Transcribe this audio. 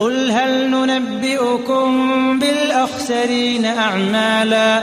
قُلْ هَلْ نُنَبِّئُكُم بِالْأَخْسَرِينَ أَعْمَالًا